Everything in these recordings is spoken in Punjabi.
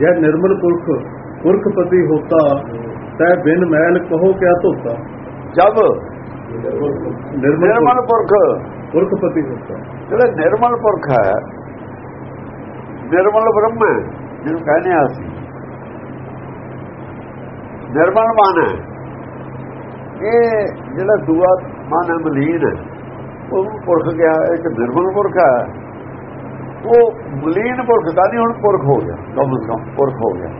ਜੈ ਨਿਰਮਲ ਪੁਰਖ ਪੁਰਖਪਤੀ ਹੋਤਾ ਤੈ ਬਿਨ ਮੈਲ ਕਹੋ ਕਿਆ ਧੋਤਾ? ਜਬ ਨਿਰਮਲ ਨਿਰਮਲ ਪੁਰਖ। ਪੁਰਖਪਤੀ ਹੋਤਾ। ਜਿਹੜਾ ਨਿਰਮਲ ਪੁਰਖ ਹੈ ਨਿਰਮਲ ਬ੍ਰਹਮ ਹੈ ਜਿਹਨੂੰ ਕਹਿੰਦੇ ਆ ਅਸੀਂ। ਨਿਰਮਲ ਮਨ ਹੈ। ਇਹ ਜਿਹੜਾ ਦੂਆ ਮਨ ਹੈ ਮਲੀਨ ਉਹ ਪੁਰਖ ਗਿਆ ਇੱਕ ਨਿਰਮਲ ਪੁਰਖ ਹੈ। ਉਹ ਮਲੀਨ ਪੁਰਖ ਤਾਂ ਨਹੀਂ ਹੁਣ ਪੁਰਖ ਹੋ ਗਿਆ। ਕਮ ਸੇ ਕਮ ਪੁਰਖ ਹੋ ਗਿਆ।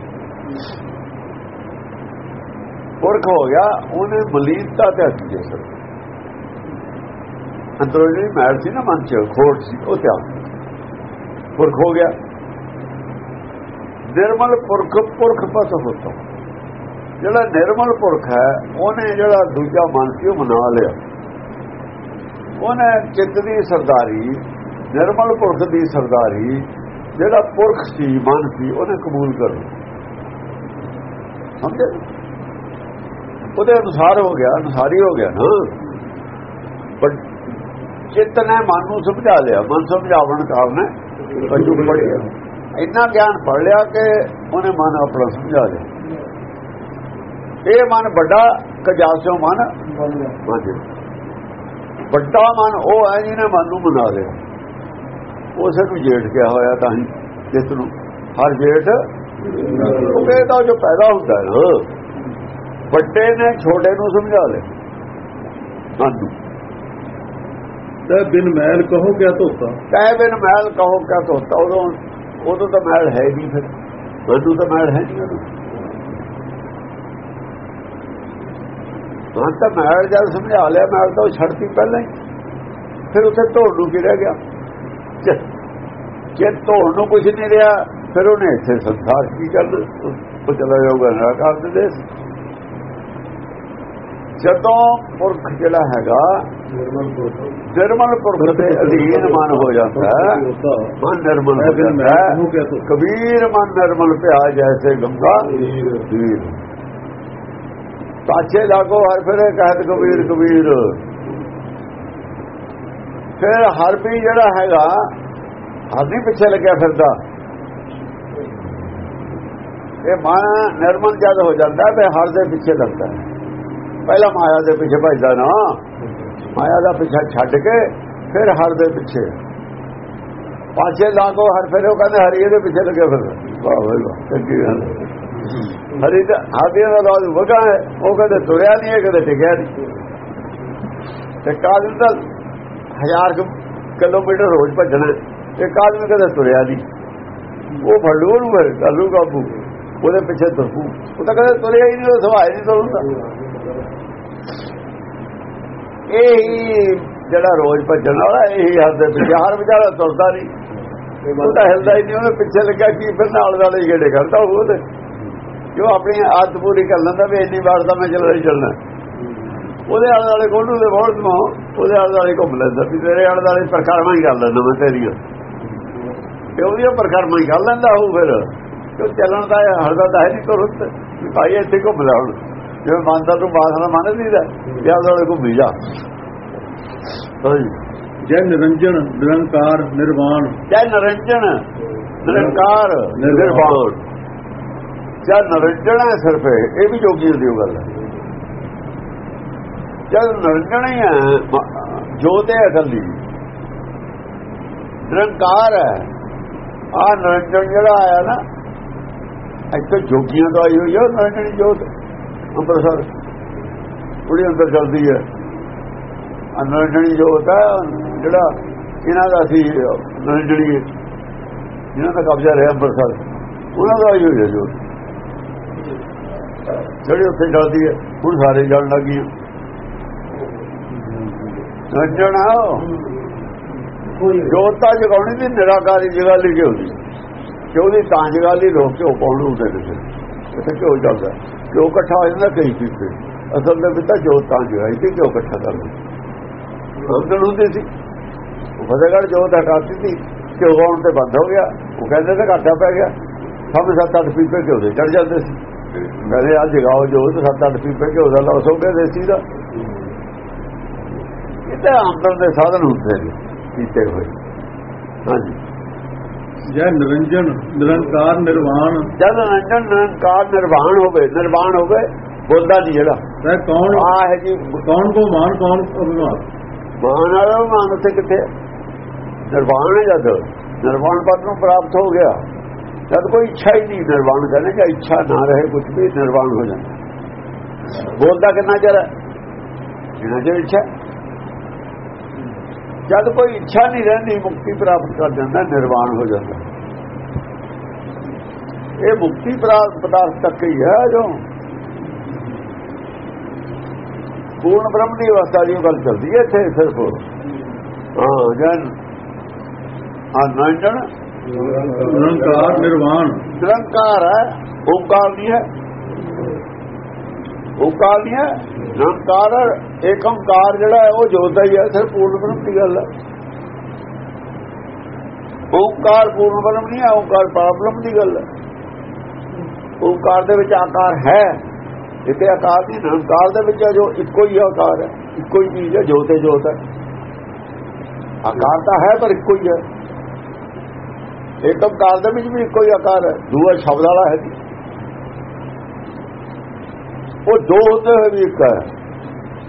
ਪੁਰਖ ਹੋ ਗਿਆ ਉਹਨੇ ਮਲੀਨਤਾ ਤੇ ਹੱਥ ਦੇ ਸਕ ਅੰਦਰੋਂ ਜਿਹੜੀ ਮੈਲ ਸੀ ਨਾ ਮਨ ਚ ਖੋਟ ਸੀ ਉਹ ਤਿਆਗ ਪੁਰਖ ਹੋ ਗਿਆ। ਨਿਰਮਲ ਪੁਰਖ ਪੁਰਖ ਪਤ ਹੋਤਾ ਜਿਹੜਾ ਨਿਰਮਲ ਪੁਰਖ ਹੈ ਉਹਨੇ ਜਿਹੜਾ ਦੂਜਾ ਮਨ ਸੀ ਉਹ ਮਨਾ ਲਿਆ। ਉਹਨੇ ਚਿੱਤ ਦੀ ਸਰਦਾਰੀ ਨਿਰਮਲ ਪੁਰਖ ਦੀ ਸਰਦਾਰੀ ਜਿਹੜਾ ਪੁਰਖ ਸੀ ਮਨ ਸੀ ਉਹਨੇ ਕਬੂਲ ਕਰ ਲਿਆ। ਸਮਝੇ? ਉਹਦੇ ਅਨੁਸਾਰ ਹੋ ਗਿਆ ਅਨੁਸਾਰੀ ਹੋ ਗਿਆ ਨਾ। ਪਰ ਚਿੱਤ ਨੇ ਮਨ ਨੂੰ ਸਮਝਾ ਲਿਆ। ਮਨ ਸਮਝਾਵਣ ਕਾਰਨ ਅਜੂ ਪੜਿਆ ਇੰਨਾ ਗਿਆਨ ਪੜ ਲਿਆ ਕਿ ਉਹਨੇ ਮਨ ਆਪਣਾ ਸਮਝਾ ਲਿਆ। ਇਹ ਮਨ ਵੱਡਾ ਕਜਾਸਿਓ ਮਨ ਵੱਡਾ ਮਨ ਉਹ ਹੈ ਜਿਹਨੇ ਮਨ ਨੂੰ ਬਣਾ ਲਿਆ। ਉਸੇ ਨੂੰ ਜੇਠ ਕਿਹਾ ਹੋਇਆ ਤਾਂ ਹੀ ਜਿਸ ਨੂੰ। ਹਰ ਜੇਠ ਉਹ ਕਹਿੰਦਾ ਜੋ ਪੈਦਾ ਹੁੰਦਾ ਹੈ। ਨਾ ਵੱਡੇ ਨੇ ਛੋਟੇ ਨੂੰ ਸਮਝਾ ਲਿਆ ਹਾਂਜੀ ਤੈ ਬਿਨ ਮੈਲ ਕਹੋ ਕਿਆ ਧੋਤਾ? ਕਹਿ ਬਿਨ ਮੈਲ ਕਹੋ ਕਿਆ ਧੋਤਾ। ਉਦੋਂ ਉਦੋਂ ਤਾਂ ਮੈਲ ਹੈ ਨਹੀਂ ਫਿਰ। ਮੈਨੂੰ ਤਾਂ ਮੈਲ ਹੈ ਨਹੀਂ। ਉਦੋਂ ਤਾਂ ਮੈਲ ਜਦ ਸਮਝਾ ਲਿਆ ਮੈਲ ਤਾਂ ਛੱਡਤੀ ਪਹਿਲਾਂ ਹੀ। ਫਿਰ ਉੱਥੇ ਧੋਣ ਨੂੰ ਕੀ ਰਹਿ ਗਿਆ? ਜੇ- ਧੋਣ ਨੂੰ ਕੁਝ ਨਹੀਂ ਰਿਹਾ ਫਿਰ ਉਹਨੇ ਇੱਥੇ ਸੰਸਾਰ ਕੀ ਕਰਨਾ? ਉਹ ਚਲਾ ਜਾਊਗਾ ਨਰਕਾਰ ਦੇ ਦੇਸ਼ ਜਦੋਂ ਪੁਰਖ ਜਿਹੜਾ ਹੈਗਾ ਨਿਰਮਲ ਪੁਰਖ। ਦੇ ਅਧੀਨ ਮਨ ਹੋ ਜਾਂਦਾ ਮਨ ਨਿਰਮਲ ਹੋ। ਜਾਂਦਾ ਕਬੀਰ ਮਨ ਨਿਰਮਲ ਪਿਆ ਜੈਸੇ ਗੰਗਾ। ਵੀਰ ਪਾਛੇ ਲਾਗੋ ਹਰ ਫਿਰੇ ਕਹਿਤ ਕਬੀਰ ਕਬੀਰ। ਫਿਰ ਹਰ ਵੀ ਜਿਹੜਾ ਹੈਗਾ ਹਰ ਨਹੀਂ ਪਿੱਛੇ ਲੱਗਿਆ ਫਿਰਦਾ। ਇਹ ਮਾਇਆ ਨਿਰਮਲ ਜਦ ਹੋ ਜਾਂਦਾ, ਤੇ ਹਰ ਦੇ ਪਿੱਛੇ ਲੱਗਦਾ। ਪਹਿਲਾਂ ਮਾਇਆ ਦੇ ਪਿੱਛੇ ਭਜਦਾ ਨਾ। ਮਾਇਆ ਦਾ ਪਿੱਛਾ ਛੱਡ ਕੇ ਫਿਰ ਹਰ ਦੇ ਪਿੱਛੇ। ਪਾਛੇ ਲਾਗੋ ਹਰ ਫਿਰ ਉਹ ਕਹਿੰਦੇ, ਹਰੀ ਦੇ ਪਿੱਛੇ ਲੱਗੇ ਫਿਰ ਵਾਹ ਵਾਹ ਚੰਗੀ ਗੱਲ। ਹਰੀ ਦਾ ਆਦਿਆ ਦਾ ਰਾਜ ਵਗਾ ਹੈ। ਉਹ ਕਹਿੰਦੇ ਤੁਰਿਆ ਨਹੀਂ ਹੈ ਕਦੇ ਟਿਕਿਆ ਨਹੀਂ। ਤੇ ਕਾਦਮ ਦਾ ਹਜ਼ਾਰ ਕਿਲੋਮੀਟਰ ਰੋਜ਼ ਭੱਜਣਾ ਤੇ ਕਾਦਮ ਕਦੇ ਤੁਰਿਆ ਨਹੀਂ। ਉਹ ਫੜੂ ਨੂੰ ਕੱਲੂ ਕਾਬੂ। ਉਹਦੇ ਪਿੱਛੇ ਤੁਰਪੂ। ਉਹ ਤਾਂ ਕਦੇ ਤੁਰਿਆ ਹੀ ਨਹੀਂ ਉਹ ਨਹੀਂ ਤੁਰਦਾ। ਇਹ ਜਿਹੜਾ ਰੋਜ਼ ਭੱਜਣ ਵਾਲਾ, ਇਹ ਹੱਥ ਦੇ ਪਿੱਛੇ ਹਰ ਵਿਚਾਰਾ ਤੁਰਦਾ ਨਹੀਂ। ਉਹ ਤਾਂ ਹਿਲਦਾ ਹੀ ਨਹੀਂ, ਉਹਨੇ ਪਿੱਛੇ ਲੱਗਿਆ ਕਿ ਫਿਰ ਨਾਲ ਨਾਲ ਗੇੜੇ ਕਰਦਾ ਉਹ ਤੇ ਜੋ ਆਪਣੀ ਆਦਤ ਪੂਰੀ ਕਰ ਲੈਂਦਾ ਵੀ ਇੰਨੀ ਵਾਰ ਤਾਂ ਮੈਂ ਚੱਲਣਾ ਹੀ ਚੱਲਣਾ। ਉਹਦੇ ਆਲੇ ਵਾਲੇ ਕੋਲੂ ਦੇ ਬਹੁਤ ਨੂੰ ਉਹਦੇ ਆਲੇ ਵਾਲੇ ਘੁੰਮ ਲੈਂਦਾ ਵੀ ਤੇਰੇ ਆਲੇ ਵਾਲੇ ਪ੍ਰਕਾਰਮਾਂ ਹੀ ਕਰ ਲੈਂਦਾ ਮੈਂ ਤੇਰੀਆਂ। ਤੇ ਉਹਦੀਆਂ ਪ੍ਰਕਾਰਮਾਂ ਹੀ ਕਰ ਲੈਂਦਾ ਉਹ ਫਿਰ। ਕਿਉਂ ਚੱਲਣ ਦਾ ਹਰਦਾ ਤਾਂ ਹੈ ਨਹੀਂ ਤੁਰਤ ਵੀ ਭਾਈ ਇੱਥੇ ਘੁੰਮ ਲੈ ਹੁਣ। ਜਿਵੇਂ ਮੰਨਦਾ ਤੂੰ ਬਾਸਨਾ ਮੰਨ ਲਈਦਾ ਯਾਦ ਵਾਲੇ ਘੁੰਮੀ ਜਾ। ਜੈ ਨਿਰੰਜਨ ਨਿਰੰਕਾਰ ਨਿਰਵਾਣ। ਜੈ ਨਰੰਜਨ ਨਿਰੰਕਾਰ ਨਿਰਵਾਣ। ਜੈ ਨਰੰਜਨ ਹੈ ਸਿਰਫ ਇਹ। ਇਹ ਵੀ ਜੋਗੀ ਦੀ ਗੱਲ ਹੈ। ਜਦ ਨਰੰਜਨ ਹੀ ਹੈ ਮ- ਜੋਤ ਹੈ ਅਸਲੀ ਨਿਰੰਕਾਰ ਹੈ। ਆ ਨਿਰੰਜਨ ਜਿਹੜਾ ਆਇਆ ਨਾ, ਇੱਥੇ ਜੋਗੀਆਂ ਦਾ ਆਈ ਹੋਈ ਹੈ ਨਰੰਜਨ ਜੋਤ। ਅੰਮ੍ਰਿਤਸਰ। ਉਹਦੇ ਅੰਦਰ ਚੱਲਦੀ ਹੈ। ਆ ਜੋਤ ਹੈ ਜਿਹੜਾ ਇਹਨਾਂ ਦਾ ਸੀ ਨਰੰਜਨੀ ਜਿਹਨਾਂ ਦਾ ਕਬਜ਼ਾ ਰਿਹਾ ਅੰਮ੍ਰਿਤਸਰ। ਉਹਨਾਂ ਦਾ ਆਈ ਹੋਈ ਹੈ ਜੋਤ। ਜਿਹੜੀ ਉੱਥੇ ਚੱਲਦੀ ਹੈ, ਹੁਣ ਸਾਰੇ ਜਲ ਲੱਗੀ ਨਰੰਜਨ ਆ ਜੋਤ ਤਾਂ ਜਗਾਉਣੀ ਦੀ ਨਿਰਾਕਾਰੀ ਜਗ੍ਹਾ ਲਈ ਹੁੰਦੀ। ਕਿ ਉਹਦੀ ਤਾਂ ਜਗ੍ਹਾ ਲਈ ਰੋਕ ਕੇ ਉਹ ਹੁੰਦੇ ਨੇ ਇੱਥੇ ਕਿਉਂ ਚੱਲਦਾ। ਕਿਉਂ ਇਕੱਠਾ ਹੋ ਜਾਂਦਾ ਕਈ ਚੀਜ਼ੇ ਅਸਲ ਦੇ ਵਿੱਚ ਤਾਂ ਜੋਤ ਤਾਂ ਕਿਉਂ ਇਕੱਠਾ ਕਰਨਾ ਅੰਦਰ ਹੁੰਦੀ ਸੀ। ਉਹ ਫਤਿਹਗੜ੍ਹ ਜੋਤ ਹਟਾਤੀ ਸੀ ਕਿ ਉਗਾਉਣ ਤੇ ਬੰਦ ਹੋ ਗਿਆ। ਉਹ ਕਹਿੰਦੇ ਤੇ ਘਾਟਾ ਪੈ ਗਿਆ। ਸਭ ਸੱਤ ਅੱਠ ਪੀਪੇ ਘਿਓ ਦੇ ਚੜ ਜਾਂਦੇ ਸੀ। ਕਹਿੰਦੇ ਆ ਜਗਾਓ ਜੋਤ ਸੱਤ ਅੱਠ ਪੀਪੇ ਘਿਓ ਦਾ ਲਾਸ ਹੋ ਗਿਆ ਦੇਸੀ ਦਾ। ਤਾਂ ਆਮਦਨ ਦੇ ਸਾਧਨ ਹੁੰਦੇ ਨੇ ਕੀਤੇ ਹੋਏ। ਹਾਂਜੀ। ਜੈ ਨਿਰੰਜਨ ਨਿਰੰਕਾਰ ਨਿਰਵਾਣ। ਜਦ ਨਿਰੰਜਨ ਨਿਰੰਕਾਰ ਨਿਰਵਾਣ ਹੋਵੇ ਨਿਰਵਾਣ ਹੋਵੇ ਬੋਲਦਾ ਨਹੀਂ ਜਿਹੜਾ। ਤੈ ਕੌਣ? ਆ ਹੈ ਜੀ। ਕੌਣ ਕੋ ਮਾਨ ਕੌਣ ਅਭਿਮਾਨ? ਮਾਨ ਵਾਲਾ ਮਾਨ ਉੱਥੇ ਕਿੱਥੇ? ਨਿਰਵਾਣ ਹੈ ਜਦ। ਨਿਰਵਾਣ ਪਦ ਨੂੰ ਪ੍ਰਾਪਤ ਹੋ ਗਿਆ। ਜਦ ਕੋਈ ਇੱਛਾ ਹੀ ਨਹੀਂ ਨਿਰਵਾਣ ਕਰਨੇ ਜਾਂ ਇੱਛਾ ਨਾ ਰਹੇ ਕੁਝ ਵੀ ਨਿਰਵਾਣ ਹੋ ਜਾਂਦਾ। ਬੋਲਦਾ ਕਿੰਨਾ ਚਿਰ ਜਿੰਨਾ ਚਿਰ ਇੱਛਾ ਜਦ ਕੋਈ ਇੱਛਾ ਨਹੀਂ ਰਹਿੰਦੀ ਮੁਕਤੀ ਪ੍ਰਾਪਤ ਕਰ ਜਾਂਦਾ ਨਿਰਵਾਣ ਹੋ ਜਾਂਦਾ। ਇਹ ਮੁਕਤੀ ਪ੍ਰਾਪਤ ਪਦਾਰਥ ਤੱਕ ਹੀ ਹੈ ਜੋ। ਪੂਰਨ ਬ੍ਰਹਮ ਦੀ ਅਵਸਥਾ ਦੀ ਗੱਲ ਚੱਲਦੀ ਹੈ ਇੱਥੇ ਸਿਰਫ। ਹਾਂ ਜਨ। ਆ ਨੰਜਨ ਨਿਰੰਕਾਰ ਨਿਰਵਾਣ। ਨਿਰੰਕਾਰ ਹੈ ਓੰਕਾਰ ਨਹੀਂ ਹੈ। ਓੰਕਾਰ ਨਹੀਂ ਹੈ ਨਿਰੰਕਾਰ ਹੈ, ਏਕੰਕਾਰ ਜਿਹੜਾ ਹੈ ਉਹ ਜੋਤ ਹੀ ਹੈ ਸਿਰ ਪੂਰਨ ਬ੍ਰਹਮ ਦੀ ਗੱਲ ਹੈ। ਓੰਕਾਰ ਪੂਰਨ ਬ੍ਰਹਮ ਨਹੀਂ ਹੈ ਓੰਕਾਰ ਪਾਰਬ੍ਰਹਮ ਦੀ ਗੱਲ ਹੈ। ਓੰਕਾਰ ਦੇ ਵਿੱਚ ਆਕਾਰ ਹੈ ਇਤੇ ਆਕਾਰ ਨਹੀਂ ਨਿਰੰਕਾਰ ਦੇ ਵਿੱਚ ਜੋ ਇੱਕੋ ਹੀ ਆਕਾਰ ਹੈ ਇੱਕੋ ਹੀ ਚੀਜ਼ ਹੈ ਜੋਤ ਹੈ ਜੋਤ ਹੈ। ਆਕਾਰ ਤਾਂ ਹੈ ਪਰ ਇੱਕੋ ਹੀ ਹੈ। ਏਕਮ ਦੇ ਵਿੱਚ ਵੀ ਇੱਕੋ ਹੀ ਆਕਾਰ ਹੈ ਦੂਆ ਸ਼ਬਦ ਵਾਲਾ ਹੈ ਜੀ। ਉਹ ਦੋ ਹੁੰਦੇ ਹੋਏ ਵੀ ਇੱਕ ਹੈ।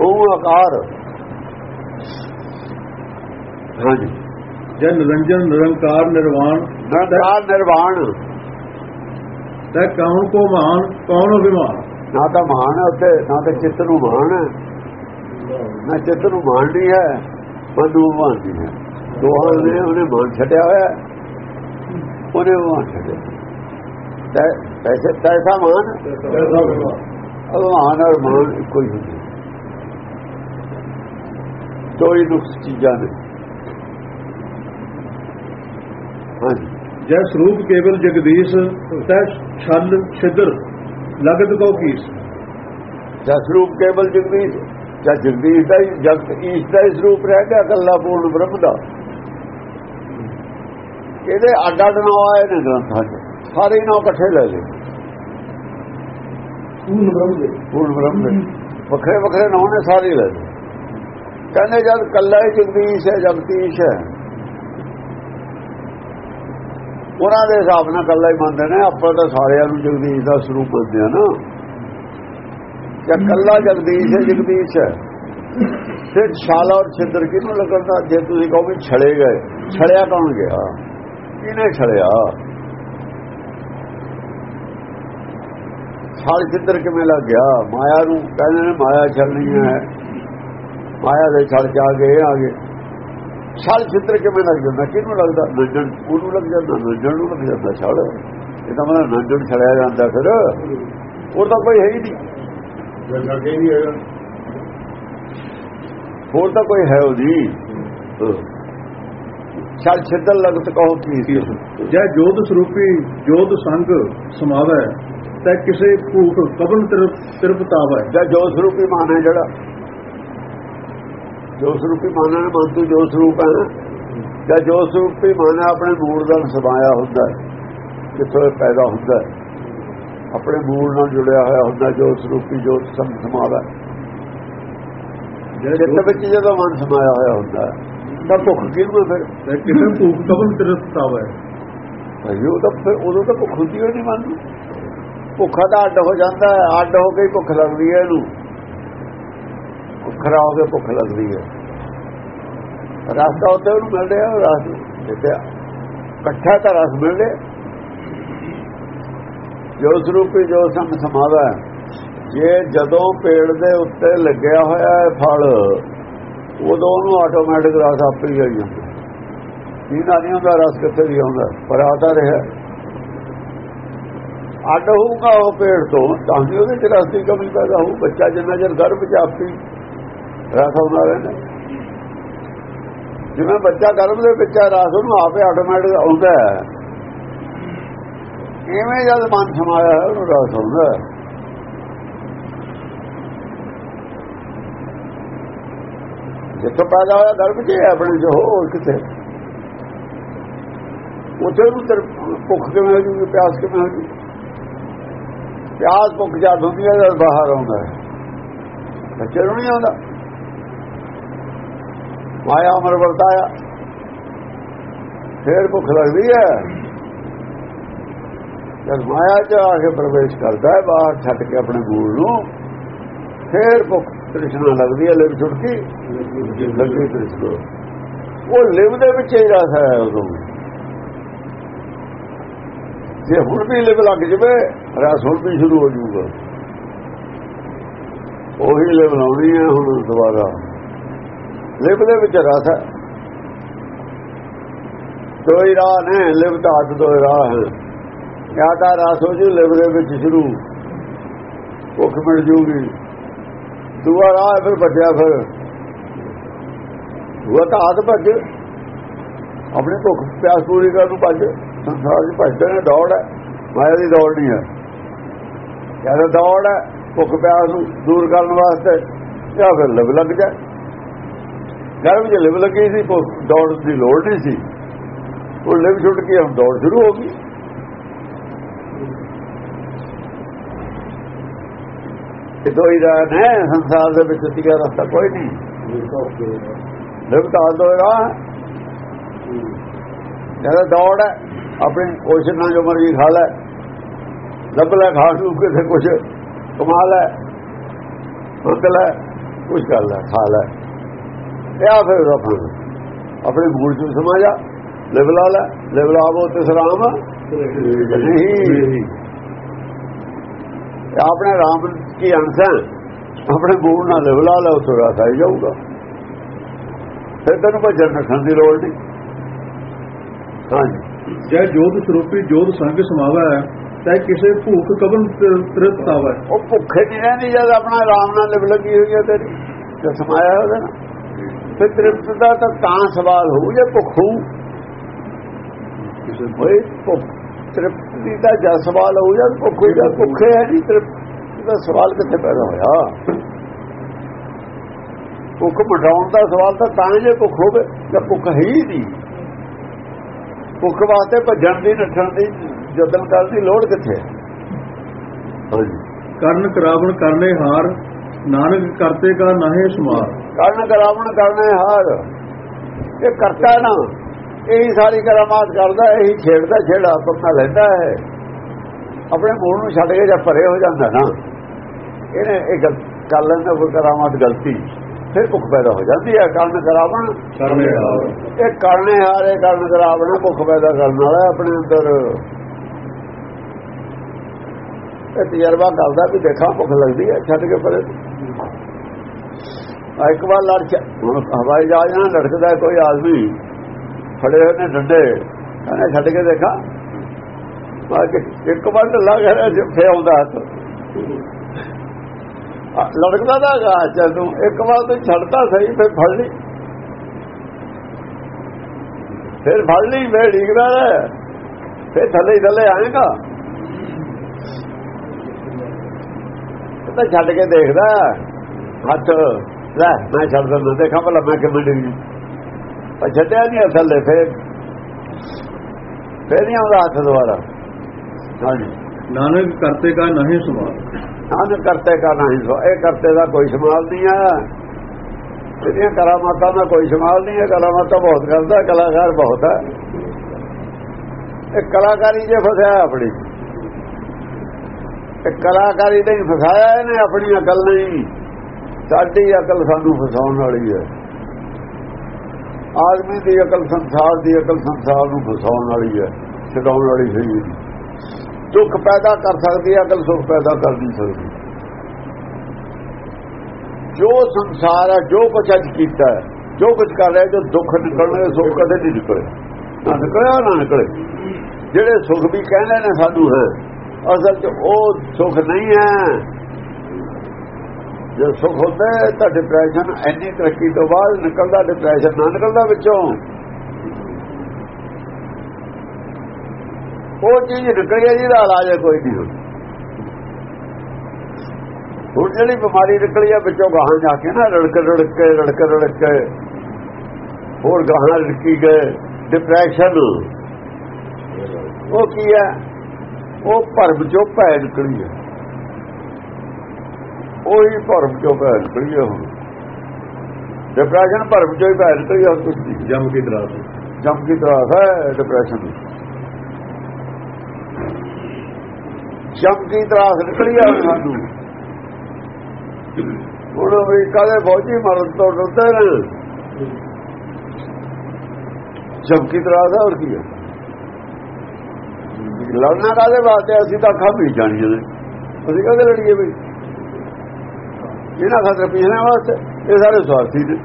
ਉਹ ਆਕਾਰ। ਹਾਂਜੀ। ਜੈ ਨਿਰੰਜਨ ਨਿਰੰਕਾਰ ਨਿਰਵਾਣ। ਨਿਰੰਕਾਰ ਨਿਰਵਾਣ। ਤੈ ਕੌਣ ਕੋ ਮਾਨ ਕੌਣ ਅਭਿਮਾਨ? ਨਾ ਤਾਂ ਮਾਨ ਹੈ ਉੱਥੇ ਨਾ ਤਾਂ ਚਿੱਤ ਨੂੰ ਮਾਨ ਹੈ। ਨਾ ਚਿੱਤ ਨੂੰ ਮਾਨ ਨਹੀਂ ਹੈ ਮਨ ਨੂੰ ਮਾਨ ਨਹੀਂ ਹੈ। ਦੋਹਾਂ ਨੇ ਉਹਨੇ ਮਾਨ ਛੱਡਿਆ ਹੋਇਆ ਉਹਨੇ ਮਾਨ ਛੱਡਿਆ। ਤੈ- ਐਸੇ ਤੈਸਾ ਮਾਨ ਅਭਿਮਾਨ ਔਰ ਮਾਨ ਇੱਕੋ ਹੀ ਹੁੰਦੇ ਦੋ ਹੀ ਨੁਕਸ ਚੀਜ਼ਾਂ ਨੇ ਹਾਂਜੀ। ਜੈ ਸਰੂਪ ਕੇਵਲ ਜਗਦੀਸ਼ ਤੈ ਛਲ ਛਿਦਰ ਲਗਤ ਕੋ ਕੀਸ। ਜਸ ਰੂਪ ਕੇਵਲ ਜਗਦੀਸ਼ ਜਾਂ ਜਗਦੀਸ਼ ਦਾ ਹੀ ਜਗਤ ਈਸ਼ ਦਾ ਸਰੂਪ ਰਹਿ ਗਿਆ ਇਕੱਲਾ ਪੂਰਨ ਬ੍ਰਹਮ ਦਾ। ਇਹਦੇ ਅੱਡ ਅੱਡ ਨਾਂ ਆਏ ਨੇ ਗ੍ਰੰਥਾਂ 'ਚ। ਸਾਰੇ ਨਾਂ ਇਕੱਠੇ ਲੈ ਲਏ। ਪੂਰਨ ਬ੍ਰਹਮ ਦੇ ਪੂਰਨ ਬ੍ਰਹਮ ਦੇ ਵੱਖਰੇ ਵੱਖਰੇ ਨਾਂ ਨੇ ਸਾਰੇ ਲੈ ਕਹਿੰਦੇ ਜਦ ਕੱਲਾ ਹੀ ਜਗਦੀਸ਼ ਹੈ ਜਗਦੀਸ਼ ਹੈ। ਉਹਨਾਂ ਦੇ ਹਿਸਾਬ ਨਾਲ ਕੱਲਾ ਹੀ ਮੰਨਦੇ ਨੇ ਆਪਾਂ ਤਾਂ ਸਾਰਿਆਂ ਨੂੰ ਜਗਦੀਸ਼ ਦਾ ਸਰੂਪ ਮੰਨਦੇ ਆ ਨਾ। ਕਿ ਕੱਲਾ ਜਗਦੀਸ਼ ਹੈ ਜਗਦੀਸ਼ ਹੈ। ਫਿਰ ਛਾਲਾ ਔਰ ਛਿੱਦਰ ਕਿਹਨੂੰ ਲੱਗਦਾ ਜੇ ਤੁਸੀਂ ਕਹੋ ਵੀ ਛੜੇ ਗਏ। ਛੜਿਆ ਕੌਣ ਗਿਆ? ਕਿਹਨੇ ਛੜਿਆ ਛਾਲ ਛਿੱਦਰ ਕਿਵੇਂ ਲੱਗ ਗਿਆ? ਮਾਇਆ ਨੂੰ ਕਹਿੰਦੇ ਨੇ ਮਾਇਆ ਛਲਣੀ ਹੈ। ਮਾਇਆ ਦੇ ਛੜ ਜਾ ਗਏ ਆ ਗਏ। ਛਲ ਛਿੱਤਰ ਕਿਵੇਂ ਲੱਗ ਜਾਂਦਾ? ਕਿਹਨੂੰ ਲੱਗਦਾ? ਨੰਜਣ ਉਹਨੂੰ ਲੱਗ ਜਾਂਦਾ ਨੰਜਣ ਨੂੰ ਲੱਗ ਜਾਂਦਾ ਛੜ ਇਹ ਤਾਂ ਮਤਲਬ ਨੰਜਣ ਛੜਿਆ ਜਾਂਦਾ ਫਿਰ। ਉਹ ਤਾਂ ਕੋਈ ਹੈ ਹੀ ਨਹੀਂ। ਹੋਰ ਤਾਂ ਕੋਈ ਹੈ ਉਹਦੀ। ਛਲ ਛਿੱਤਰ ਲਗਤ ਕਹੋ ਕੀ ਸੀ? ਜੈ ਜੋਤ ਸਰੂਪੀ ਜੋਤ ਸੰਗ ਸਮਾਵੈ ਤੈ ਕਿਸੇ ਭੂਖ ਕਬਨ ਤਿਰਪਤਾਵੈ ਜਾਂ ਜੋ ਸਰੂਪੀ ਮਾਨ ਹੈ ਜਿਹੜਾ। ਜੋ ਸਰੂਪੀ ਮਾਨ ਹੈ ਮਨ ਤੋਂ ਜੋ ਸਰੂਪ ਹੈ ਜਾਂ ਜੋ ਸਰੂਪੀ ਮਾਨ ਹੈ ਆਪਣੇ ਮੂਲ ਨਾਲ ਸਮਾਇਆ ਹੁੰਦਾ ਹੈ। ਜਿੱਥੋਂ ਪੈਦਾ ਹੁੰਦਾ ਹੈ। ਆਪਣੇ ਮੂਲ ਨਾਲ ਜੁੜਿਆ ਹੋਇਆ ਹੁੰਦਾ ਜੋ ਸਰੂਪੀ ਜੋਤ ਸੰਗ ਸਮਾਵਾ ਜਿੱਤ ਵਿੱਚ ਜਦੋਂ ਮਨ ਸਮਾਇਆ ਹੋਇਆ ਹੁੰਦਾ ਹੈ ਤਾਂ ਭੁੱਖ ਕਿਹਨੂੰ ਫਿਰ? ਕਿਸੇ ਭੂਖ ਕਬਨ ਤਿਰਪਤਾਵੈ ਭਾਈ ਉਹ ਤਾਂ ਉਦੋਂ ਤਾਂ ਭੁੱਖ ਹੁੰਦੀ ਨਹੀਂ ਮਨ ਨੂੰ। ਭੁੱਖਾ ਤਾਂ ਅੱਡ ਹੋ ਜਾਂਦਾ ਹੈ, ਅੱਡ ਹੋ ਕੇ ਹੀ ਭੁੱਖ ਲੱਗਦੀ ਹੈ ਇਹਨੂੰ। ਖਰਾ ਹੋ ਕੇ ਭੁੱਖ ਲੱਗਦੀ ਹੈ। ਰਸਤਾ ਉੱਤੇ ਉਹਨੂੰ ਮਿਲ ਰਿਹਾ, ਰਸ ਜਿੱਤੇ ਇਕੱਠਾ ਤਾਂ ਰਸ ਮਿਲ ਰਿਹਾ। ਜੋ ਸਰੂਪੀ, ਜੋ ਸੰਗ ਸਮਾਵਾ ਜੇ ਜਦੋਂ ਪੇੜ ਦੇ ਉੱਤੇ ਲੱਗਿਆ ਹੋਇਆ ਹੈ ਫਲ, ਉਦੋਂ ਉਹਨੂੰ ਆਟੋਮੈਟਿਕ ਰਸ ਆਪੇ ਹੀ ਆਈ ਜਾਂਦਾ। ਇਹਨਾਂ ਨਹੀਂ ਹੁੰਦਾ ਰਸ ਕਿੱਥੇ ਵੀ ਆਉਂਦਾ? ਪਰ ਆਦਾ ਰਿਹਾ। ਅੱਡ ਹੋਊਗਾ ਉਹ ਪੇੜ ਤੋਂ। ਤਾਂ ਕਿ ਉਹਦੇ ਚ ਰਸ ਦੀ ਕਮੀ ਪੈਦਾ ਹੋਊ। ਬੱਚਾ ਜਿੰਨਾ ਚਿਰ ਗਰਭ ਚ ਆਪੀ ਰਸ ਆਉਂਦਾ ਰਹਿੰਦਾ। ਜਿਵੇਂ ਬੱਚਾ ਗਰਭ ਦੇ ਵਿੱਚ ਹੈ, ਰਸ ਉਹਨੂੰ ਆਪੇ ਆਟੋਮੈਟਿਕ ਆਉਂਦਾ ਹੈ। ਇਵੇਂ ਜਦ ਮਨ ਸਮਾਇਆ ਹੈ ਉਹਨੂੰ ਰਸ ਆਉਂਦਾ ਜਿੱਥੋਂ ਪੈਦਾ ਹੋਇਆ ਗਰਭ ਚ ਹੈ, ਆਪਣੇ ਜੋ ਹੋਰ ਕਿਤੇ ਉੱਥੇ ਨੂੰ ਭੁੱਖ ਕਿਵੇਂ ਹੋ ਜੂਗੀ ਪਿਆਸ ਕਿਵੇਂ ਹੋ ਜੂਗੀ ਪਿਆਸ ਭੁੱਖ ਜਦ ਹੁੰਦੀ ਹੈ ਜਦ ਬਾਹਰ ਆਉਂਦਾ ਹੈ। ਬੱਚੇ ਨੂੰ ਨਹੀਂ ਆਉਂਦਾ। ਮਾਇਆ ਅਮਰ ਵਰਤਾਇਆ। ਫੇਰ ਭੁੱਖ ਲੱਗਦੀ ਹੈ। ਜਦ ਮਾਇਆ ਚ ਆ ਕੇ ਪ੍ਰਵੇਸ਼ ਕਰਦਾ ਹੈ ਬਾਹਰ ਛੱਡ ਕੇ ਆਪਣੇ ਮੂਲ ਨੂੰ ਫੇਰ ਭੁੱਖ ਤ੍ਰਿਸ਼ਨਾ ਲੱਗਦੀ ਹੈ ਲਿਵ ਛੁੱਟਕੀ ਲੱਗੀ ਤ੍ਰਿਸ਼ਨਾ। ਉਹ ਲਿਵ ਦੇ ਵਿੱਚ ਹੀ ਰਸ ਹੈ ਉਦੋਂ। ਜੇ ਹੁਣ ਵੀ ਲਿਵ ਲੱਗ ਜਵੇ, ਰਸ ਹੁਣ ਵੀ ਸ਼ੁਰੂ ਹੋ ਜਾਊਗਾ ਉਹੀ ਲਿਵ ਲਾਉਣੀ ਹੈ ਹੁਣ ਦੁਬਾਰਾ। ਲਿਵ ਦੇ ਵਿੱਚ ਰਸ ਹੈ। ਦੋਈ ਰਾਹ ਨੇ, ਲਿਵ ਤਾਂ ਹੱਥ ਦੋਈ ਰਾਹ ਹੈ। ਜਾਂ ਤਾਂ ਰਸ ਹੋ ਜੂ, ਲਿਵ ਦੇ ਵਿੱਚ ਸ਼ੁਰੂ। ਭੁੱਖ ਮਿਲ ਜੂਗੀ। ਦੂਆ ਰਾਹ ਫਿਰ ਭੱਜਿਆ ਫਿਰ। ਉਹ ਤਾਂ ਹੱਥ ਭੱਜ। ਆਪਣੀ ਭੁੱਖ ਪਿਆਸ ਪੂਰੀ ਕਰਨ ਨੂੰ ਭੱਜ। ਸੰਸਾਰ 'ਚ ਭੱਜਦੇ ਨੇ ਦੌੜ ਹੈ। ਮਾਇਆ ਦੀ ਦੌੜ ਨਹੀਂ ਹੈ। ਜਦੋਂ ਦੌੜ ਹੈ, ਭੁੱਖ ਪਿਆਸ ਨੂੰ ਦੂਰ ਕਰਨ ਵਾਸਤੇ। ਜਾਂ ਫਿਰ ਲਿਵ ਲੱਗ ਜਾ ਗਰਮ ਜੇ ਲਿਵ ਲੱਗੀ ਸੀ ਦੌੜ ਦੀ ਲੋੜ ਨਹੀਂ ਸੀ। ਉਹ ਲਿਵ ਛੁੱਟ ਕੇ ਹੁਣ ਦੌੜ ਸ਼ੁਰੂ ਹੋ ਗਈ। ਇਹ ਦੋ ਹੀ ਰਾਹ ਨੇ, ਸੰਸਾਰ ਦੇ ਵਿੱਚ ਤੀਆ ਰਸਤਾ, ਕੋਈ ਨਹੀਂ। ਲਿਵ ਤਾਂ ਦੋ ਰਾਹ ਜਦੋਂ ਦੌੜ ਹੈ। ਆਪਣੀ ਕੋਸ਼ਿਸ਼ ਨਾਲ ਜੋ ਮਰਜ਼ੀ ਖਾ ਲੈ। ਲੱਭ ਲੈ ਖਾ ਨੂੰ ਕਿਸੇ ਕੁਝ ਕਮਾ ਲੈ ਮੰਗ ਲੈ ਕੁਝ ਕਰ ਲੈ ਖਾ ਲੈ। ਇਹ ਆ ਫਿਰ ਆਪਣਾ ਆਪਣੇ ਮੂਲ ਚ ਸਮਾ ਜਾ ਲਿਵ ਲਾ ਲੈ ਲਿਵ ਲਾਵੋ ਤੇ ਸਰਾਮ ਨਹੀਂ। ਆਪਣੇ ਰਾਮ ਕੀ ਅੰਸ਼ ਹੈ? ਆਪਣੇ ਮੂਲ ਨਾਲ ਲਿਵ ਲਾ ਉਤੋਂ ਰਾਸ ਆਈ ਜਾਊਗਾ। ਫਿਰ ਤੈਨੂੰ ਭਜਨ ਰੱਖਣ ਦੀ ਲੋੜ ਨਹੀਂ। ਹਾਂਜੀ। ਜੈ ਜੋਤ ਸਰੂਪੀ ਜੋਤ ਸੰਗ ਸਮਾਵਾ ਹੈ ਤੈ ਕਿਸੇ ਭੂਖ ਕਬਨ ਤ੍ਰਿਤ ਆਵੈ ਉਹ ਭੁੱਖੇ ਨਹੀਂ ਰਹਿੰਦੀ ਜਦ ਆਪਣਾ ਆਰਾਮ ਨਾਲ ਲਿਵ ਲੱਗੀ ਹੋਈ ਹੈ ਤੇਰੀ ਤੇ ਸਮਾਇਆ ਉਹਦੇ ਫਿਰ ਤ੍ਰਿਪਤ ਦਾ ਤਾਂ ਤਾਂ ਸਵਾਲ ਹੋਊ ਜੇ ਭੁੱਖ ਹੋਊ। ਕਿਸੇ ਹੋਏ ਭੁੱਖ ਤ੍ਰਿਪਤ ਦੀ ਜਦ ਸਵਾਲ ਹੋਊ ਜਦ ਭੁੱਖ ਹੋਈ ਜਦ ਭੁੱਖੇ ਹੈ ਨਹੀਂ ਤ੍ਰਿਪਤ ਦਾ ਸਵਾਲ ਕਿੱਥੇ ਪੈਦਾ ਹੋਇਆ? ਭੁੱਖ ਮਿਟਾਉਣ ਦਾ ਸਵਾਲ ਤਾਂ ਤਾਂ ਜੇ ਭੁੱਖ ਹੋਵੇ ਜਦ ਭੁੱਖ ਹੈ ਹੀ ਨਹੀਂ। ਭੁੱਖ ਵਾਸਤੇ ਭੱਜਣ ਦੀ ਨੱਠਣ ਦੀ ਜਦਨ ਕਰਨ ਦੀ ਲੋੜ ਕਿੱਥੇ? ਕਰਨ ਕਰਾਵਣ ਕਰਨੇ ਹਾਰ ਨਾਨਕ ਕਰਤੇ ਕਾ ਨਾਹੇ ਸਮਾਰ। ਕਰਨ ਕਰਾਵਣ ਕਰਨੇ ਹਾਰ। ਇਹ ਕਰਤਾ ਨਾ ਇਹੀ ਸਾਰੀ ਕਰਾਮਾਤ ਕਰਦਾ ਇਹੀ ਛੇੜਦਾ ਛੇੜਾ ਪੱਕਾ ਲੈਂਦਾ ਹੈ। ਆਪਣੇ ਮੂਲ ਨੂੰ ਛੱਡ ਕੇ ਜਦ ਭਰੇ ਹੋ ਜਾਂਦਾ ਨਾ। ਇਹਨੇ ਇਹ ਗਲ ਕਰ ਲੈਂਦਾ ਕੋਈ ਕਰਾਮਾਤ ਗਲਤੀ। ਫਿਰ ਭੁੱਖ ਪੈਦਾ ਹੋ ਜਾਂਦੀ ਹੈ ਕਰਨ ਹਾਰ ਇਹ ਕਰਨੇ ਹਾਰੇ ਕਰਨ ਕਰਾਵਣ ਭੁੱਖ ਪੈਦਾ ਕਰਨ ਵਾਲਾ ਆਪਣੇ ਅੰਦਰ। ਇਹ ਤਜਰਬਾ ਕਰਦਾ ਵੀ ਦੇਖਾਂ ਭੁੱਖ ਲੱਗਦੀ ਹੈ ਛੱਡ ਕੇ ਪਰੇ। ਆ ਇੱਕ ਵਾਰ ਲੜ ਹਵਾਈ ਜਹਾਜ਼ ਨਾਲ ਲੜਕਦਾ ਕੋਈ ਆਦਮੀ। ਫੜੇ ਹੋਏ ਨੇ ਡੰਡੇ। ਕਹਿੰਦਾ ਛੱਡ ਕੇ ਦੇਖਾਂ। ਬਾਕੀ ਇੱਕ ਵਾਰ ਢੱਲਾ ਗਿਆ ਜਿੱਥੇ ਆਉਂਦਾ ਹੱਥ। ਲੜਕਦਾ ਦਾ ਗਾ ਚੱਲ ਇੱਕ ਵਾਰ ਤੂੰ ਛੱਡਤਾ ਸਹੀ, ਫਿਰ ਫੜ ਲਈ। ਫਿਰ ਫੜ ਲਈ ਮੈਂ ਢੀਕਦਾ ਫਿਰ ਥੱਲੇ ਥੱਲੇ ਆਏਗਾ ਤਾਂ ਛੱਡ ਕੇ ਦੇਖਦਾ। ਹੱਥ, ਲੈ, ਮੈਂ ਛੱਡ ਦਿੰਦਾ। ਦੇਖਾਂ ਭਲਾ ਮੈਂ ਕਿਵੇਂ ਡਿੱਗੀ ਪਰ ਛੱਡਿਆ ਨਹੀਂ ਥੱਲੇ, ਫਿਰ ਫਿਰ ਨਹੀਂ ਆਉਂਦਾ ਹੱਥ ਦੁਬਾਰਾ। ਹਾਂਜੀ। ਨਾਨਕ ਕਰਤੇ ਕਾ ਨਾਹੇ ਸਮਾਰ ਨਾਨ ਕਰਤੇ ਕਾ ਨਹੀਂ ਸੋ ਇਹ ਕਰਤੇ ਦਾ ਕੋਈ ਸਮਾਲ ਨਹੀਂ ਆ ਇਹਦੀਆਂ ਕਰਾਮਾਤਾਂ ਦਾ ਕੋਈ ਸਮਾਲ ਨਹੀਂ ਹੈ। ਕਰਾਮਾਤਾਂ ਬਹੁਤ ਕਰਦਾ, ਕਲਾਕਾਰ ਬਹੁਤ ਹੈ। ਇਹ ਕਲਾਕਾਰੀ ਜੇ ਫਸਿਆ ਆਪਣੀ। ਇਹ ਕਲਾਕਾਰੀ ਨਹੀਂ ਫਸਾਇਆ ਇਹਨੇ ਆਪਣੀ ਅਕਲ ਨਹੀਂ। ਸਾਡੀ ਅਕਲ ਸਾਨੂੰ ਫਸਾਉਣ ਵਾਲੀ ਹੈ। ਆਦਮੀ ਦੀ ਅਕਲ ਸੰਸਾਰ ਦੀ ਅਕਲ ਸੰਸਾਰ ਨੂੰ ਫਸਾਉਣ ਵਾਲੀ ਹੈ। ਛਡਾਉਣ ਵਾਲੀ ਸਹੀ ਦੁੱਖ ਪੈਦਾ ਕਰ ਸਕਦੀ ਹੈ ਅਕਲ ਸੁੱਖ ਪੈਦਾ ਕਰ ਨਹੀਂ ਸਕਦੀ। ਜੋ ਸੰਸਾਰ ਹੈ, ਜੋ ਕੁਝ ਅੱਜ ਕੀਤਾ ਜੋ ਕੁਝ ਕਰ ਰਿਹਾ, ਜੋ ਦੁੱਖ ਨਿਕਲਣੇ ਸੁੱਖ ਕਦੇ ਨਹੀਂ ਨਿਕਲੇ। ਨਾ ਨਿਕਲਿਆ, ਨਾ ਨਿਕਲੇ। ਜਿਹੜੇ ਸੁੱਖ ਵੀ ਕਹਿੰਦੇ ਨੇ ਸਾਨੂੰ ਹੈ, ਅਸਲ 'ਚ ਉਹ ਸੁੱਖ ਨਹੀਂ ਹੈ। ਜੇ ਸੁੱਖ ਹੁੰਦਾ ਤਾਂ ਡਿਪਰੈਸ਼ਨ ਐਨੀ ਤਰੱਕੀ ਤੋਂ ਬਾਅਦ ਨਿਕਲਦਾ ਡਿਪਰੈਸ਼ਨ ਨਾ ਨਿਕਲਦਾ ਵਿੱਚੋਂ। ਉਹ ਚੀਜ਼ ਨਿਕਲੀ ਹੈ ਜਿਹਦਾ ਇਲਾਜ ਕੋਈ ਨਹੀਂ। ਹੁਣ ਜਿਹੜੀ ਬਿਮਾਰੀ ਨਿਕਲੀ ਹੈ ਵਿੱਚੋਂ ਗਾਹਾਂ ਜਾ ਕੇ ਨਾ ਰੜਕ ਰੜਕ ਕੇ ਰੜਕ ਰੜਕ ਕੇ ਹੋਰ ਗਾਹਾਂ ਰੜਕੀ ਗਏ ਡਿਪਰੈਸ਼ਨ ਉਹ ਕੀ ਹੈ? ਉਹ ਭਰਮ ਚੋਂ ਭੈ ਨਿਕਲੀ ਹੈ। ਉਹੀ ਭਰਮ ਚੋਂ ਭੈ ਨਿਕਲੀ ਹੈ ਹੁਣ। ਡਿਪਰੈਸ਼ਨ ਭਰਮ ਚੋਂ ਹੀ ਭੈ ਨਿਕਲੀ ਹੈ ਕੁਝ ਜਮ ਕੀ ਦਰਾਸ ਜਮ ਕੀ ਤਰ੍ਹਾਂ ਹੈ ਡਿਪਰੈਸ਼ਨ ਚਮਕੀ ਤਰਾਸ ਨਿਕਲੀ ਆ ਸਾਨੂੰ ਹੁਣ ਅਮਰੀਕਾ ਦੇ ਫੌਜੀ ਮਰਨ ਤੋਂ ਡਰਦੇ ਨੇ। ਚਮਕੀ ਤਰਾਸ ਹੋਰ ਕੀ ਹੈ ਲੜਨਾ ਕਾਦੇ ਵਾਸਤੇ ਅਸੀਂ ਤਾਂ ਅੱਖਾਂ ਵੀ ਜਾਣੀਆਂ ਨੇ। ਅਸੀਂ ਕਦੇ ਲੜੀਏ ਵੀ ਇਹਨਾਂ ਖਾਤਰ ਪੀਣੇ ਵਾਸਤੇ, ਇਹ ਸਾਰੇ ਸਵਾਰਥੀ ਨੇ।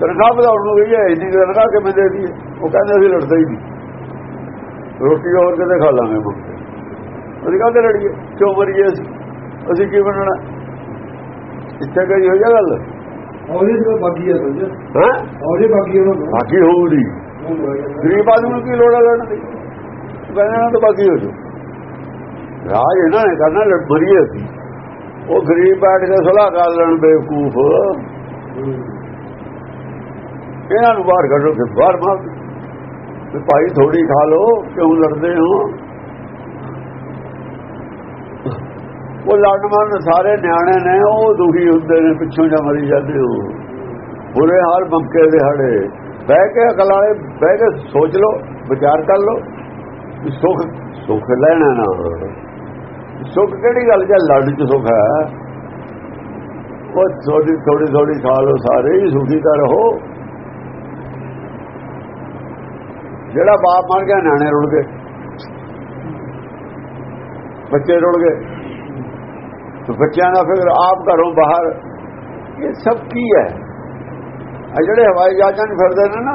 ਤਨਖਾਹ ਵਧਾਉਣ ਨੂੰ ਗਈ ਹੈ ਇੰਨੀ ਤਨਖਾਹ ਕਿਵੇਂ ਦੇ ਦੀ ਉਹ ਕਹਿੰਦੇ ਅਸੀਂ ਲੜਦੇ ਹੀ ਨਹੀਂ। ਰੋਟੀ ਹੋਰ ਕਿਤੇ ਖਾ ਲਾਂਗੇ ਮੁੱਕ ਅਸੀਂ ਕਹਿੰਦੇ ਲੜੀਏ? ਕਿਉਂ ਮਰੀਏ ਅਸੀਂ? ਅਸੀਂ ਕੀ ਬਣਨਾ? ਇੱਥੇ ਗਈ ਹੋ ਜਾ ਗੱਲ? ਉਹਦੇ ਜੋ ਬਾਕੀ ਹੈ ਸਮਝ ਹਾਂ? ਉਹਦੇ ਬਾਕੀ ਉਹਨਾਂ ਬਾਕੀ ਹੋਊਗੀ। ਗਰੀਬ ਆਦਮੀ ਨੂੰ ਕੀ ਲੋੜ ਹੈ ਲੜਨ ਦੀ? ਨਾ ਤਾਂ ਬਾਕੀ ਹੋ ਜਾ ਰਾਜ ਇਹਨਾਂ ਨੇ ਕਰਨਾ ਲੜ ਮਰੀਏ ਅਸੀਂ। ਉਹ ਗਰੀਬ ਬੈਠ ਕੇ ਸਲਾਹ ਕਰ ਲੈਣ ਬੇਵਕੂਫ। ਇਹਨਾਂ ਨੂੰ ਬਾਹਰ ਕੱਢੋ ਤੇ ਬਾਹਰ ਮਾਰ ਤੇ ਭਾਈ ਥੋੜੀ ਖਾ ਲਓ ਕਿਉਂ ਲੜਦੇ ਹੋ? ਉਹ ਲੜਨ ਵਾਲੇ ਸਾਰੇ ਨਿਆਣੇ ਨੇ, ਉਹ ਦੁਖੀ ਹੁੰਦੇ ਨੇ, ਪਿੱਛੋਂ ਜਾਂ ਮਰੀ ਜਾਂਦੇ ਹੋ। ਬੁਰੇ ਹਾਲ ਬੰਕੇ ਦੇ ਹੜੇ। ਬਹਿ ਕੇ ਅਕਲ ਵਾਲੇ, ਬਹਿ ਕੇ ਸੋਚ ਲਓ, ਵਿਚਾਰ ਕਰ ਲਓ ਵੀ ਸੁੱਖ ਸੁੱਖ ਲੈਣਾ ਨਾ ਸੁੱਖ ਕਿਹੜੀ ਗੱਲ ਜੇ ਲੜਨ ਚ ਸੁੱਖ ਹੈ? ਉਹ ਥੋੜੀ ਥੋੜੀ ਥੋੜੀ ਸਾਲ ਲਓ ਸਾਰੇ ਹੀ ਸੁਖੀ ਤਾਂ ਰਹੋ। ਜਿਹੜਾ ਬਾਪ ਮਰ ਗਿਆ, ਨਿਆਣੇ ਰੁੜ ਗਏ। ਬੱਚੇ ਰੁੜ ਗਏ। ਬੱਚਿਆਂ ਦਾ ਫਿਕਰ, ਆਪ ਘਰੋਂ ਬਾਹਰ। ਇਹ ਸਭ ਕੀ ਹੈ? ਆ ਜਿਹੜੇ ਹਵਾਈ ਜਹਾਜ਼ਾਂ ਚ ਫਿਰਦੇ ਨੇ ਨਾ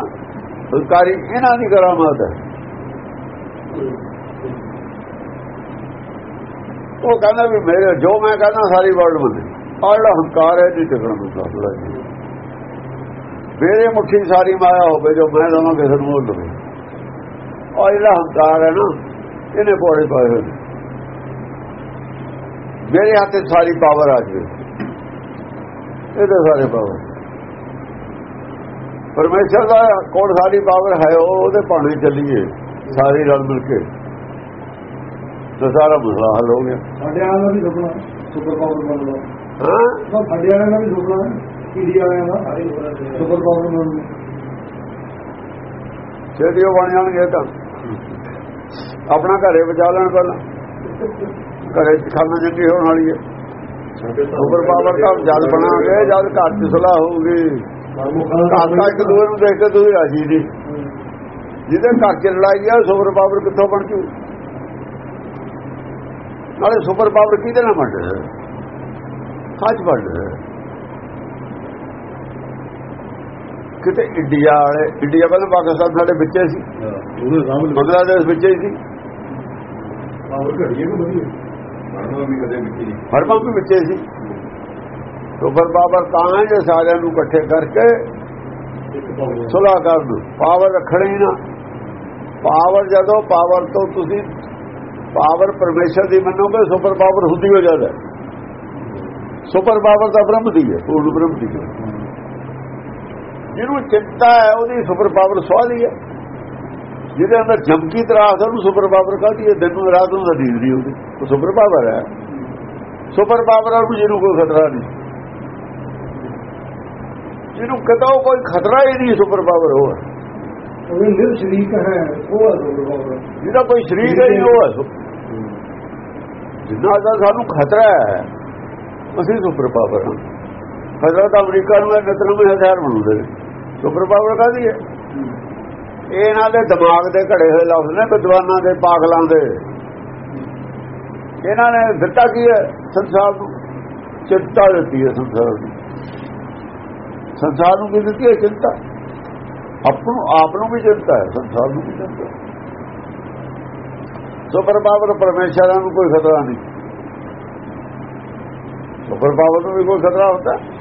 ਸਰਕਾਰੀ ਇਹਨਾਂ ਦੀ ਕਰਾਮਾਤ ਹੈ। ਉਹ ਕਹਿੰਦਾ ਵੀ ਮੇਰੇ, ਜੋ ਮੈਂ ਕਹਿੰਦਾ ਸਾਰੀ ਵਰਲਡ ਮੰਨੇ। ਆਹ ਜਿਹੜਾ ਹੰਕਾਰ ਹੈ ਨਹੀਂ ਟਿਕਣ ਨੂੰ ਜੀ ਮੇਰੇ ਮੁੱਠੀ ਸਾਰੀ ਮਾਇਆ ਹੋਵੇ, ਜੋ ਮੈਂ ਦਵਾਂ ਕਿਸੇ ਨੂੰ ਮੋੜ ਲਵੇ। ਉਹ ਜਿਹੜਾ ਹੰਕਾਰ ਹੈ ਨਾ, ਇਹਨੇ ਪੋੜੇ ਪਾਏ ਹੋਏ ਨੇ। ਮੇਰੇ ਹੱਥੇ ਸਾਰੀ ਪਾਵਰ ਆ ਗਈ ਇਹਦੇ ਸਾਰੇ ਪਾਵਰ ਪਰਮੇਸ਼ਰ ਦਾ ਕੋਲ ਸਾਰੀ ਪਾਵਰ ਹੈ ਉਹ ਉਹਦੇ ਪਾਣੇ ਚੱਲੀਏ ਸਾਰੀ ਰਲ ਮਿਲ ਕੇ। ਤਾਂ ਸਾਰਾ ਮਸਲਾ ਹੱਲ ਹੋ ਗਿਆ। ਸਾਡੇ ਵਾਲਿਆਂ ਦਾ ਵੀ ਸੁਪਨਾ ਸੁਪਰ ਪਾਵਰ ਬਣ ਲਓ ਹਾਂ? ਸਾਡੇ ਵਾਲਿਆਂ ਦਾ ਵੀ ਸੁਪਨਾ ਇੰਡੀਆ ਵਾਲਿਆਂ ਦਾ। ਸੁਪਰ ਪਾਵਰ ਬਣ ਲਓ ਛੇਤੀ ਉਹ ਬਣ ਜਾਣਗੇ ਤਾਂ। ਆਪਣਾ ਘਰੇ ਬਚਾ ਲੈਣ ਪਹਿਲਾਂ। ਘਰੇ ਖਾਣਾ ਜੰਗੀ ਹੋਣ ਵਾਲੀ ਹੈ। ਸੁਪਰ ਪਾਵਰ ਤਾਂ ਜਦ ਬਣਾਗੇ ਜਦ ਘਰ ਚ ਸੁਲਾ ਹੋਊਗੀ ਦਾ ਇੱਕ ਦੂਏ ਨੂੰ ਦੇਖ ਕੇ ਤੁਸੀਂ ਰਾਜੀ ਨਹੀਂ ਜਿਹਦੇ ਘਰ ਚ ਲੜਾਈ ਆ ਸੁਪਰ ਪਾਵਰ ਕਿੱਥੋਂ ਬਣ ਜੂ? ਨਾਲੇ ਸੁਪਰ ਪਾਵਰ ਕਿਹਦੇ ਨਾਲ ਬਣਦਾ ਖਾਜ ਬਣਦਾ ਕਿਤੇ ਇੰਡੀਆ ਵਾਲੇ ਇੰਡੀਆ ਪਹਿਲਾਂ ਪਾਕਿਸਤਾਨ ਸਾਡੇ ਵਿੱਚੇ ਸੀ। ਉਹਦੇ ਸਾਹਮਣੇ। ਬੰਗਲਾਦੇਸ਼ ਵਿੱਚੇ ਹੀ ਸੀ। ਪਾਵਰ ਘੜੀਏ ਕਿ ਵਧੀਆ ਬਣਨਾ ਵੀ ਵਿੱਚੇ ਸੀ। ਸੁਪਰ ਪਾਵਰ ਤਾਂ ਹੈ ਜੇ ਸਾਰਿਆਂ ਨੂੰ ਇਕੱਠੇ ਕਰਕੇ ਇੱਕ ਪਾਵਰ ਸੁਲਾ ਕਰ ਦੋ ਪਾਵਰ ਰੱਖਣੀ ਨਾ। ਪਾਵਰ ਜਦੋਂ ਪਾਵਰ ਤੋਂ ਤੁਸੀਂ ਪਾਵਰ ਪਰਮੇਸ਼ਰ ਦੀ ਮੰਨੋਗੇ, ਸੁਪਰ ਪਾਵਰ ਹੁੰਦੀ ਹੋ ਜਾਂਦਾ। ਸੁਪਰ ਪਾਵਰ ਤਾਂ ਬ੍ਰਹਮ ਦੀ ਹੈ, ਪੂਰਨ ਬ੍ਰਹਮ ਦੀ ਹੈ। ਜਿਹਨੂੰ ਚਿੰਤਾ ਹੈ, ਉਹਦੀ ਸੁਪਰ ਪਾਵਰ ਸਵਾਲੀ ਹੈ। ਜਿਹਦੇ ਅੰਦਰ ਜਮਕੀ ਤਰਾਸ ਹੈ ਉਹਨੂੰ ਸੁਪਰ ਪਾਵਰ ਕਾਹਦੀ ਹੈ? ਦਿਨ ਨੂੰ ਰਾਤ ਨੂੰ ਤਾਂ ਨੀਂਦ ਨਹੀਂ ਹੁੰਦੀ ਉਹ ਸੁਪਰ ਪਾਵਰ ਹੈ। ਸੁਪਰ ਪਾਵਰ ਨੂੰ ਜਿਹਨੂੰ ਕੋਈ ਖਤਰਾ ਨਹੀਂ। ਜਿਹਨੂੰ ਕਦੋਂ ਕੋਈ ਖਤਰਾ ਹੀ ਨਹੀਂ ਸੁਪਰ ਪਾਵਰ ਉਹ ਹੈ ਉਹਦੇ ਨਿਰ ਸ਼ਰੀਕ ਹੈ ਉਹ ਹੈ ਸੁਪਰ ਪਾਵਰ। ਜਿਹਦਾ ਕੋਈ ਸ਼ਰੀਰ ਹੀ ਨਹੀਂ ਉਹ ਹੈ ਜਿੰਨਾ ਦਾ ਸਾਨੂੰ ਖਤਰਾ ਹੈ ਅਸੀਂ ਸੁਪਰ ਪਾਵਰ ਹਾਂ। ਖਤਰਾ ਤਾਂ ਅਮਰੀਕਾ ਨੂੰ ਨਤਨ ਵਿੱਚ ਹਥਿਆਰ ਬਣਾਉਂਦੇ ਨੇ। ਸੁਪਰ ਪਾਵਰ ਕਾਦੀ ਹੈ? ਇਹ ਇਹਨਾਂ ਦੇ ਦਿਮਾਗ ਦੇ ਘੜੇ ਹੋਏ ਲਫ਼ਜ਼ ਨੇ ਵਿਦਵਾਨਾਂ ਦੇ, ਪਾਗਲਾਂ ਦੇ। ਇਹਨਾਂ ਨੇ ਦਿੱਤਾ ਕੀ ਹੈ? ਸੰਸਾਰ ਨੂੰ ਚਿੰਤਾ ਦਿੱਤੀ ਹੈ ਸੰਸਾਰ ਨੂੰ। ਸੰਸਾਰ ਨੂੰ ਕੀ ਦਿੱਤੀ ਹੈ? ਚਿੰਤਾ। ਆਪ ਨੂੰ ਆਪ ਨੂੰ ਵੀ ਚਿੰਤਾ ਹੈ, ਸੰਸਾਰ ਨੂੰ ਵੀ ਚਿੰਤਾ। ਸੁਪਰ ਪਾਵਰ ਪਰਮੇਸ਼ਰਾਂ ਨੂੰ ਕੋਈ ਖਤਰਾ ਨਹੀਂ। ਸੁਪਰ ਪਾਵਰ ਨੂੰ ਵੀ ਕੋਈ ਖਤਰਾ ਹੁੰਦਾ।